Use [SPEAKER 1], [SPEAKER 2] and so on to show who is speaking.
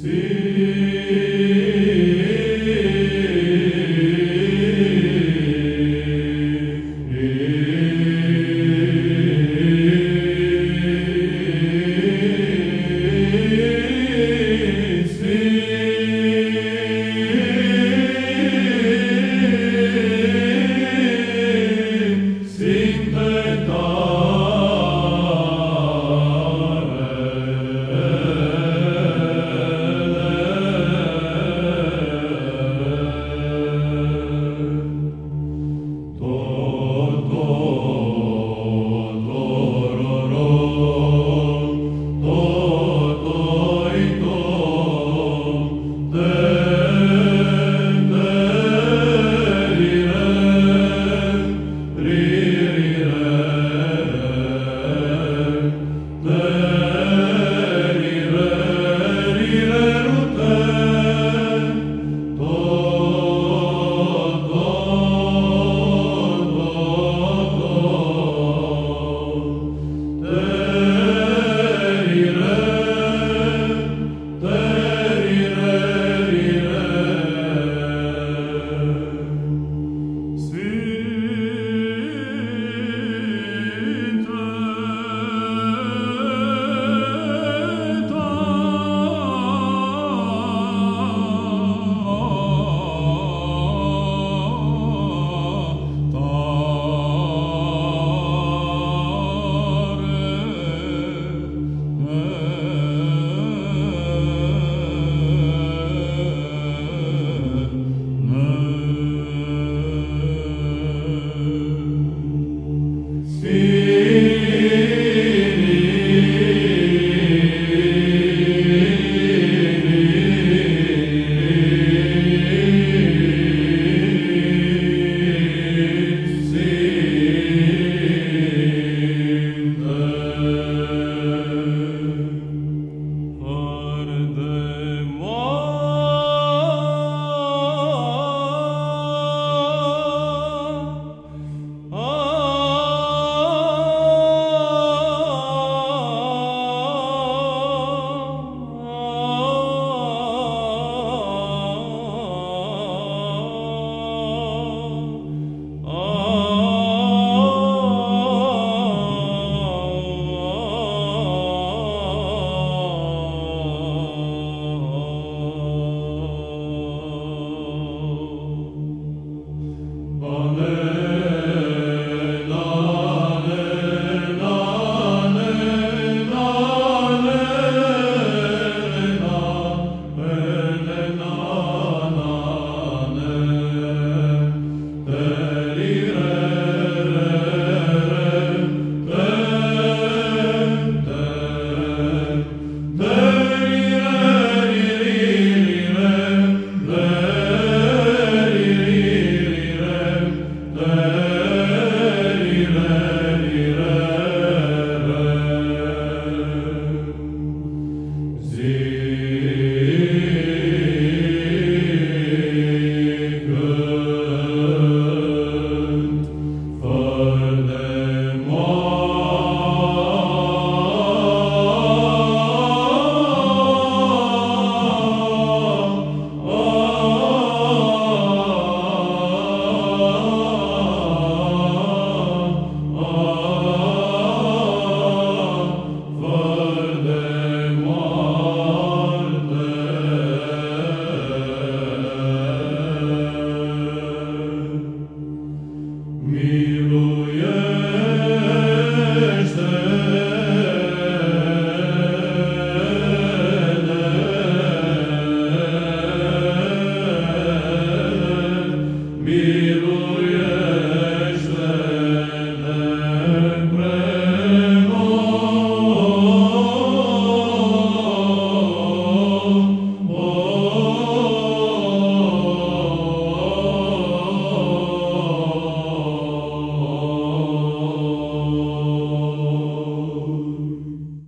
[SPEAKER 1] Spiritus